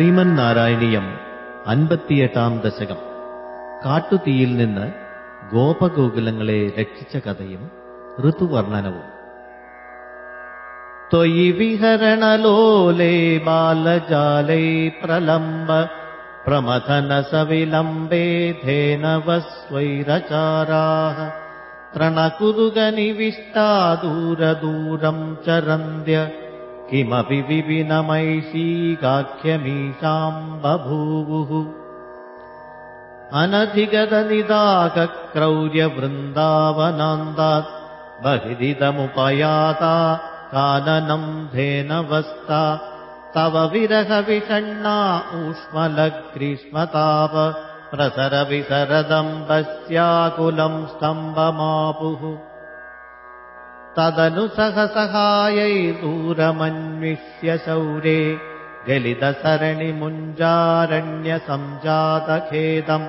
ശ്രീമന്നാരായണീയം അൻപത്തിയെട്ടാം ദശകം കാട്ടുതീയിൽ നിന്ന് ഗോപഗോകുലങ്ങളെ രക്ഷിച്ച കഥയും ഋതുവർണ്ണനവും त्वयि विहरणलोले बालजालै प्रलम्ब प्रमथनसविलम्बे धेनवस्वैरचाराः त्रणकुरुगनिविष्टा दूरदूरम् चरन्द्य किमपि विपिनमैषीकाख्यमीषाम् बभूवुः। अनधिगतनिदाकक्रौर्यवृन्दावनान्दात् बहिदिदमुपयाता काननम् धेनवस्ता। तव विरहविषण्णा ऊष्मलग्रीष्मताप प्रसरविसरदम्बस्याकुलम् स्तम्भमापुः तदनु सहसहायैर्दूरमन्विष्य शौरे गलितसरणिमुञ्जारण्यसञ्जातखेदम्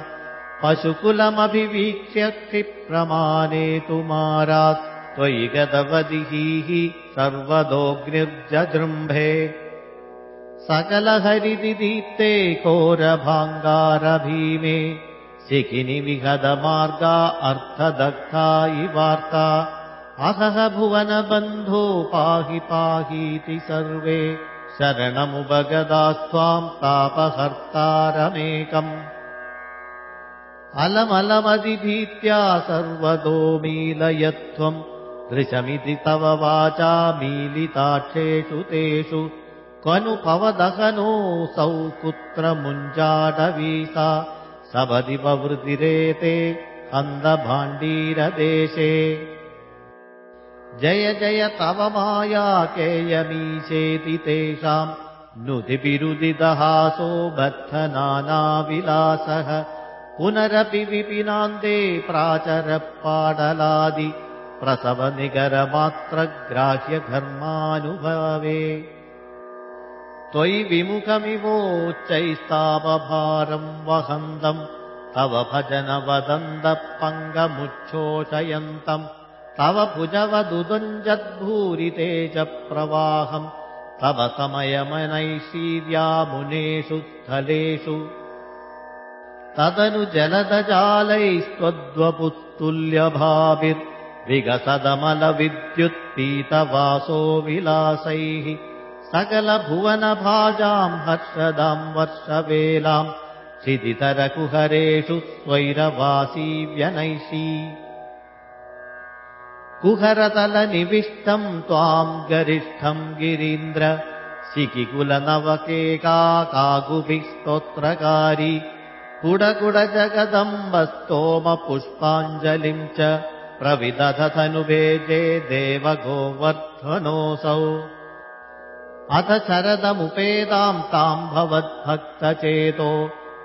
पशुकुलमभिवीक्ष्य क्षिप्रमाणेतु मारात् त्वयि गतवदिः सर्वदोऽग्निर्जृम्भे सकलहरिदिदीप्ते कोरभाङ्गारभीमे शिखिनि विहदमार्गा अर्थदग्धा इवार्ता अहह भुवनबन्धो पाहि पाहीति सर्वे शरणमुपगदास्त्वाम् तापहर्तारमेकम् अलमलमदिभीत्या सर्वतो मीलयत्वम् दृशमिति तव वाचा मीलिताक्षेषु तेषु। क्वनु पवदहनोऽसौ पुत्रमुञ्जाडवीसा सबदि ववृतिरेते हन्दभाण्डीरदेशे जय जय तव माया केयमीशेति तेषाम् नुतिबिरुदिदहासो बद्धनानाविलासः पुनरपि विपिनान्ते प्राचरपाडलादि प्रसवनिगरमात्रग्राह्यघर्मानुभावे त्वयि विमुखमिवोच्चैस्तापभारम् वहन्तम् तव भजनवदन्तपङ्गमुच्छोषयन्तम् तव भुजवदुदुञ्जद्भूरितेजप्रवाहम् तव समयमनैशीर्यामुनेषु स्थलेषु। तदनु जलदजालैस्त्वद्वपुस्तुल्यभाविर्विगसदमलविद्युत्पीतवासो विलासैः सकलभुवनभाजाम् हर्षदाम् वर्षवेलाम्। क्षिदितरकुहरेषु स्वैरवासी व्यनैषी कुहरतलनिविष्टम् त्वाम् गरिष्ठम् गिरीन्द्र। शिकिकुलनवकेका काकुभिः स्तोत्रकारी कुडकुडजगदम्बस्तोमपुष्पाञ्जलिम् च प्रविदधतनुभेजे देवगोवर्ध्वनोऽसौ अथ शरदमुपेदाम् ताम् भवद्भक्तचेतो।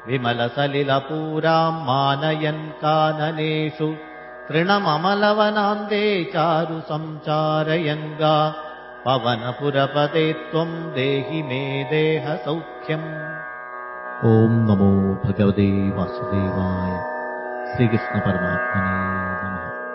विमलसलिलपूराम् मानयन् काननेषु तृणममलवनान्ते चारु सञ्चारयङ्गा पवनपुरपते त्वम् देहि मे देहसौख्यम्। ॐ नमो भगवते वासुदेवाय। श्रीकृष्णपरमात्मने नमः